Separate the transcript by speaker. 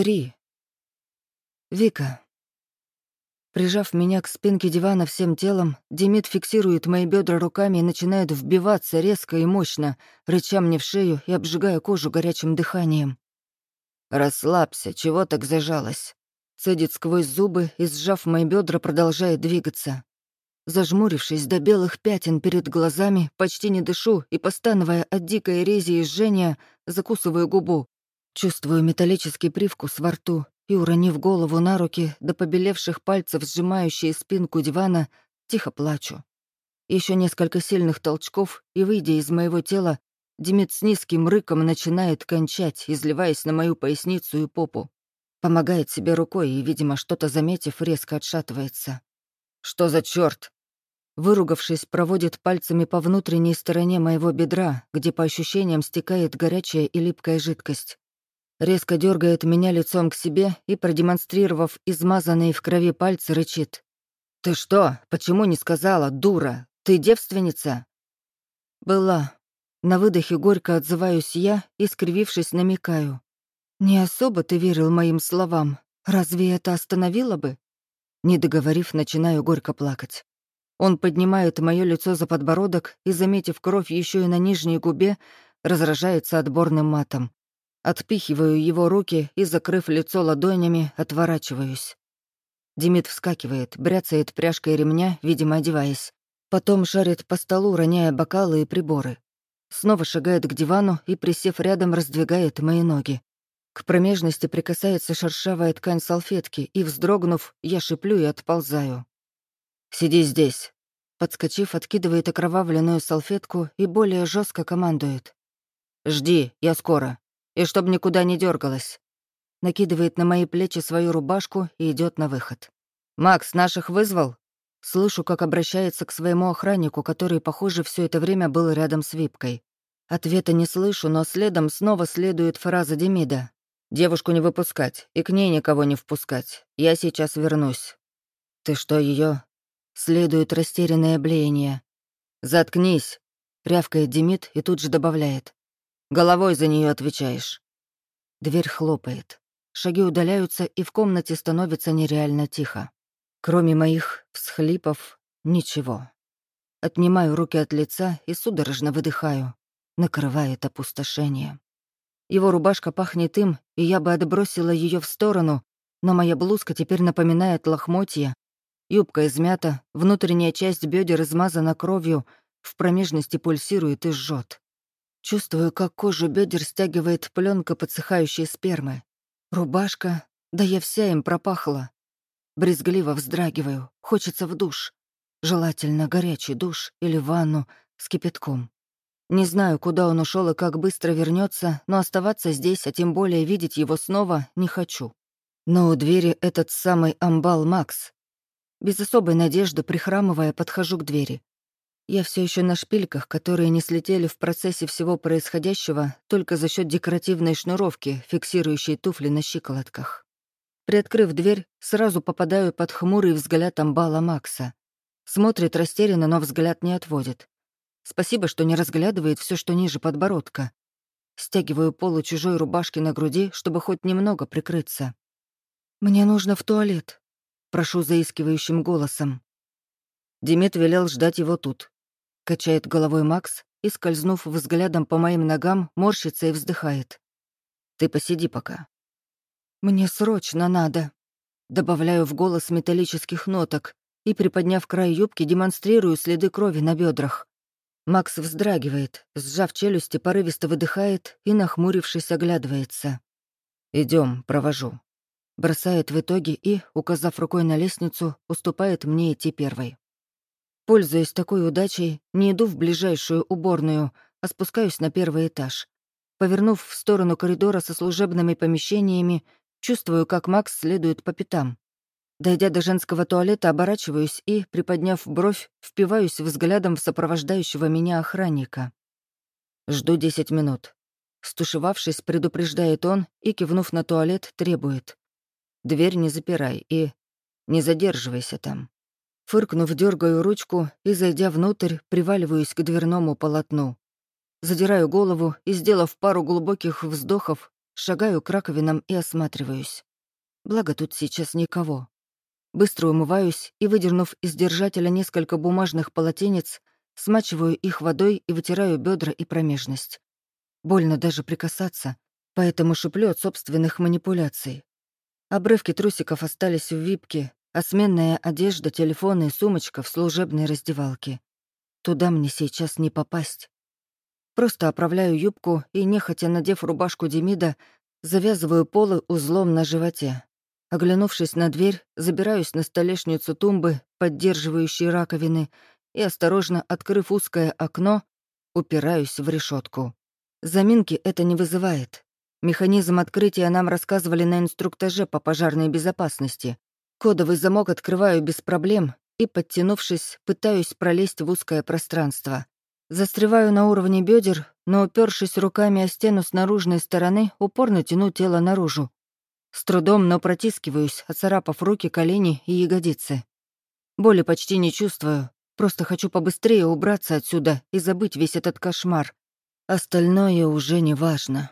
Speaker 1: Три. Вика. Прижав меня к спинке дивана всем телом, Демид фиксирует мои бедра руками и начинает вбиваться резко и мощно, рыча мне в шею и обжигая кожу горячим дыханием. «Расслабься, чего так зажалась?» Цедит сквозь зубы и, сжав мои бедра, продолжает двигаться. Зажмурившись до белых пятен перед глазами, почти не дышу и, постановая от дикой рези и жжения, закусываю губу. Чувствую металлический привкус во рту и, уронив голову на руки, до побелевших пальцев, сжимающие спинку дивана, тихо плачу. Еще несколько сильных толчков, и, выйдя из моего тела, Демид с низким рыком начинает кончать, изливаясь на мою поясницу и попу. Помогает себе рукой и, видимо, что-то заметив, резко отшатывается. «Что за черт? Выругавшись, проводит пальцами по внутренней стороне моего бедра, где по ощущениям стекает горячая и липкая жидкость. Резко дергает меня лицом к себе и, продемонстрировав измазанные в крови пальцы, рычит. «Ты что? Почему не сказала, дура? Ты девственница?» «Была». На выдохе горько отзываюсь я и, скривившись, намекаю. «Не особо ты верил моим словам. Разве это остановило бы?» Не договорив, начинаю горько плакать. Он поднимает мое лицо за подбородок и, заметив кровь еще и на нижней губе, разражается отборным матом. Отпихиваю его руки и, закрыв лицо ладонями, отворачиваюсь. Демид вскакивает, бряцает пряжкой ремня, видимо, одеваясь. Потом шарит по столу, роняя бокалы и приборы. Снова шагает к дивану и, присев рядом, раздвигает мои ноги. К промежности прикасается шершавая ткань салфетки, и, вздрогнув, я шиплю и отползаю. «Сиди здесь». Подскочив, откидывает окровавленную салфетку и более жестко командует. «Жди, я скоро. И чтоб никуда не дергалась. Накидывает на мои плечи свою рубашку и идет на выход. «Макс, наших вызвал?» Слышу, как обращается к своему охраннику, который, похоже, все это время был рядом с Випкой. Ответа не слышу, но следом снова следует фраза Демида. «Девушку не выпускать, и к ней никого не впускать. Я сейчас вернусь». «Ты что, ее Следует растерянное блеяние. «Заткнись!» — рявкает Демид и тут же добавляет. «Головой за нее отвечаешь». Дверь хлопает. Шаги удаляются, и в комнате становится нереально тихо. Кроме моих всхлипов, ничего. Отнимаю руки от лица и судорожно выдыхаю. Накрывает опустошение. Его рубашка пахнет им, и я бы отбросила ее в сторону, но моя блузка теперь напоминает лохмотья, Юбка измята, внутренняя часть бедер измазана кровью, в промежности пульсирует и жжет. Чувствую, как кожу бедер стягивает пленка подсыхающей спермы. Рубашка, да я вся им пропахла. Брезгливо вздрагиваю, хочется в душ. Желательно горячий душ или ванну с кипятком. Не знаю, куда он ушел и как быстро вернется, но оставаться здесь, а тем более видеть его снова, не хочу. Но у двери этот самый амбал Макс, без особой надежды, прихрамывая, подхожу к двери. Я все еще на шпильках, которые не слетели в процессе всего происходящего только за счет декоративной шнуровки, фиксирующей туфли на щиколотках. Приоткрыв дверь, сразу попадаю под хмурый взгляд амбала Макса. Смотрит растерянно, но взгляд не отводит. Спасибо, что не разглядывает все, что ниже подбородка. Стягиваю полу чужой рубашки на груди, чтобы хоть немного прикрыться. «Мне нужно в туалет», Прошу заискивающим голосом. Демид велел ждать его тут. Качает головой Макс и, скользнув взглядом по моим ногам, морщится и вздыхает. «Ты посиди пока». «Мне срочно надо», — добавляю в голос металлических ноток и, приподняв край юбки, демонстрирую следы крови на бедрах. Макс вздрагивает, сжав челюсти, порывисто выдыхает и, нахмурившись, оглядывается. Идем, провожу бросает в итоге и, указав рукой на лестницу, уступает мне идти первой. Пользуясь такой удачей, не иду в ближайшую уборную, а спускаюсь на первый этаж. Повернув в сторону коридора со служебными помещениями, чувствую, как Макс следует по пятам. Дойдя до женского туалета, оборачиваюсь и, приподняв бровь, впиваюсь взглядом в сопровождающего меня охранника. Жду десять минут. Стушевавшись, предупреждает он и, кивнув на туалет, требует. Дверь не запирай и не задерживайся там. Фыркнув, дергаю ручку и, зайдя внутрь, приваливаюсь к дверному полотну. Задираю голову и, сделав пару глубоких вздохов, шагаю к раковинам и осматриваюсь. Благо тут сейчас никого. Быстро умываюсь и, выдернув из держателя несколько бумажных полотенец, смачиваю их водой и вытираю бедра и промежность. Больно даже прикасаться, поэтому шиплю от собственных манипуляций. Обрывки трусиков остались в випке, а сменная одежда, телефоны и сумочка в служебной раздевалке. Туда мне сейчас не попасть. Просто оправляю юбку и, нехотя надев рубашку Демида, завязываю полы узлом на животе. Оглянувшись на дверь, забираюсь на столешницу тумбы, поддерживающей раковины, и, осторожно открыв узкое окно, упираюсь в решетку. Заминки это не вызывает. Механизм открытия нам рассказывали на инструктаже по пожарной безопасности. Кодовый замок открываю без проблем и, подтянувшись, пытаюсь пролезть в узкое пространство. Застреваю на уровне бедер, но, упершись руками о стену с наружной стороны, упорно тяну тело наружу. С трудом, но протискиваюсь, оцарапав руки, колени и ягодицы. Боли почти не чувствую, просто хочу побыстрее убраться отсюда и забыть весь этот кошмар. Остальное уже не важно.